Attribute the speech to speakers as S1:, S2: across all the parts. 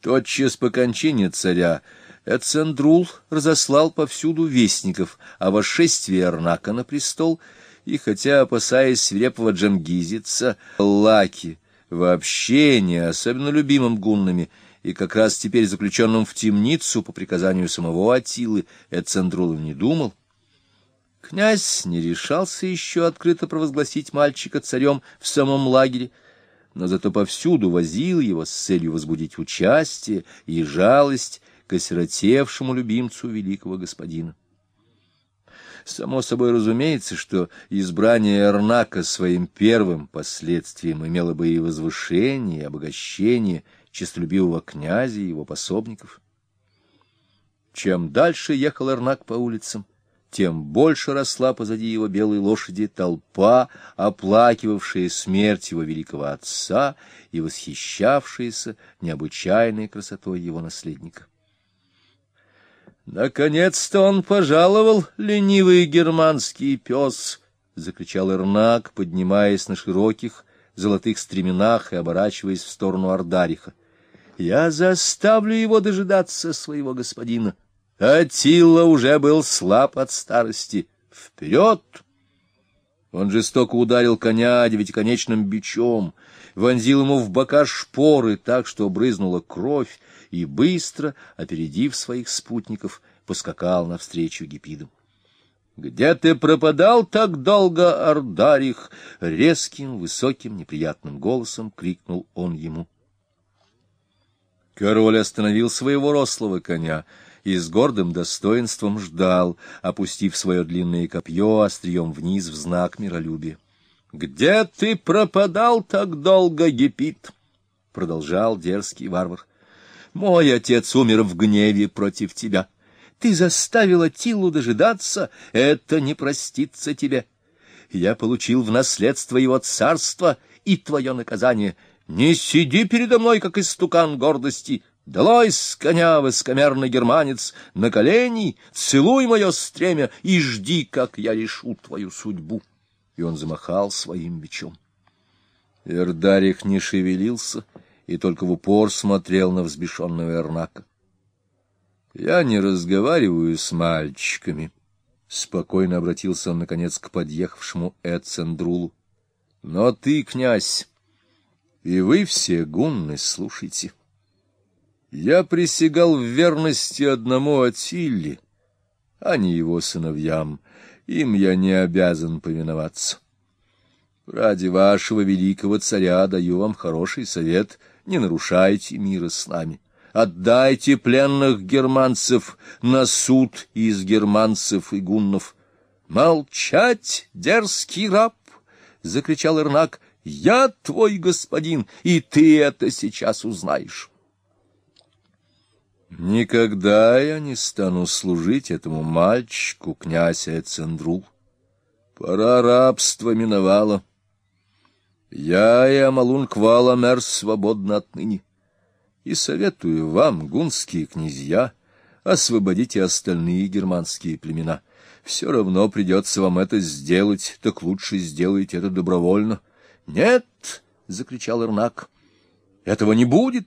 S1: Тотчас по кончине царя Эцендрул разослал повсюду вестников о восшествии Арнака на престол, и хотя, опасаясь свирепого джангизица, Лаки, вообще не особенно любимым гуннами, и как раз теперь заключенным в темницу по приказанию самого Атилы, Эцендрул не думал, князь не решался еще открыто провозгласить мальчика царем в самом лагере, но зато повсюду возил его с целью возбудить участие и жалость к осиротевшему любимцу великого господина. Само собой разумеется, что избрание Эрнака своим первым последствием имело бы и возвышение, и обогащение честолюбивого князя и его пособников. Чем дальше ехал Эрнак по улицам, тем больше росла позади его белой лошади толпа, оплакивавшая смерть его великого отца и восхищавшаяся необычайной красотой его наследника. «Наконец-то он пожаловал, ленивый германский пес!» — закричал Эрнак, поднимаясь на широких золотых стременах и оборачиваясь в сторону Ардариха. «Я заставлю его дожидаться своего господина!» Атилла уже был слаб от старости. Вперед! Он жестоко ударил коня девятиконечным бичом, вонзил ему в бока шпоры так, что брызнула кровь, и быстро, опередив своих спутников, поскакал навстречу гипидам. — Где ты пропадал так долго, Ардарих? — резким, высоким, неприятным голосом крикнул он ему. Король остановил своего рослого коня — и с гордым достоинством ждал, опустив свое длинное копье острием вниз в знак миролюбия. — Где ты пропадал так долго, Гепит? — продолжал дерзкий варвар. — Мой отец умер в гневе против тебя. Ты заставила Тилу дожидаться, это не простится тебе. Я получил в наследство его царство и твое наказание. Не сиди передо мной, как истукан гордости, — Долой с коня, высокомерный германец, на колени, целуй мое стремя и жди, как я решу твою судьбу. И он замахал своим мечом. Эрдарих не шевелился и только в упор смотрел на взбешенного Эрнака. — Я не разговариваю с мальчиками, — спокойно обратился он, наконец, к подъехавшему Эцендрулу. — Но ты, князь, и вы все гунны, слушайте. — я присягал в верности одному Атилле, а не его сыновьям. Им я не обязан повиноваться. Ради вашего великого царя даю вам хороший совет. Не нарушайте мира с нами. Отдайте пленных германцев на суд из германцев и гуннов. «Молчать, дерзкий раб!» — закричал Эрнак. «Я твой господин, и ты это сейчас узнаешь». Никогда я не стану служить этому мальчику, князь Эцендрул. Пора рабства миновала. Я и Амалун Кваламер свободны отныне. И советую вам, гунские князья, освободите остальные германские племена. Все равно придется вам это сделать, так лучше сделайте это добровольно. — Нет! — закричал Ирнак. — Этого не будет!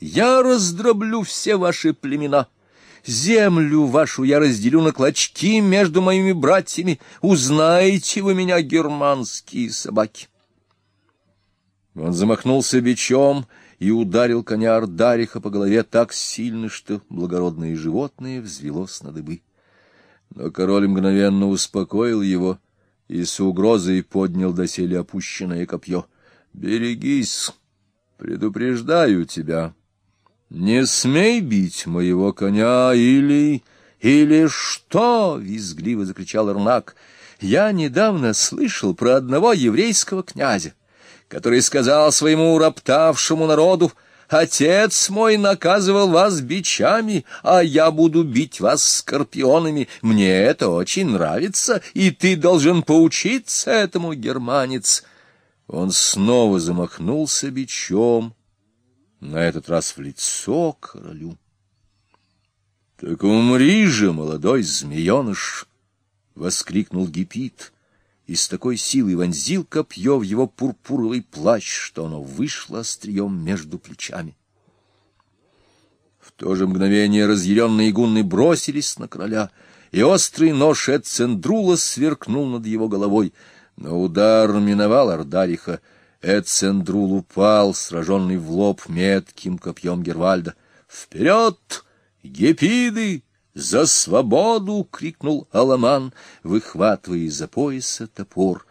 S1: Я раздроблю все ваши племена. Землю вашу я разделю на клочки между моими братьями. Узнаете вы меня, германские собаки. Он замахнулся бичом и ударил коня Ардариха по голове так сильно, что благородное животное взвелось на дыбы. Но король мгновенно успокоил его и с угрозой поднял доселе опущенное копье. — Берегись, предупреждаю тебя. «Не смей бить моего коня, или... или что?» — визгливо закричал Эрнак. «Я недавно слышал про одного еврейского князя, который сказал своему роптавшему народу, «Отец мой наказывал вас бичами, а я буду бить вас скорпионами. Мне это очень нравится, и ты должен поучиться этому, германец». Он снова замахнулся бичом, — на этот раз в лицо королю. — Так умри же, молодой змееныш! — воскликнул Гипит, и с такой силой вонзил копье в его пурпуровый плащ, что оно вышло острием между плечами. то же мгновение разъяренные гунны бросились на короля, и острый нож Эцендрула сверкнул над его головой. Но удар миновал Ардариха. Эцендрул упал, сраженный в лоб метким копьем Гервальда. «Вперед, гепиды! За свободу!» — крикнул Аламан, выхватывая из-за пояса топор.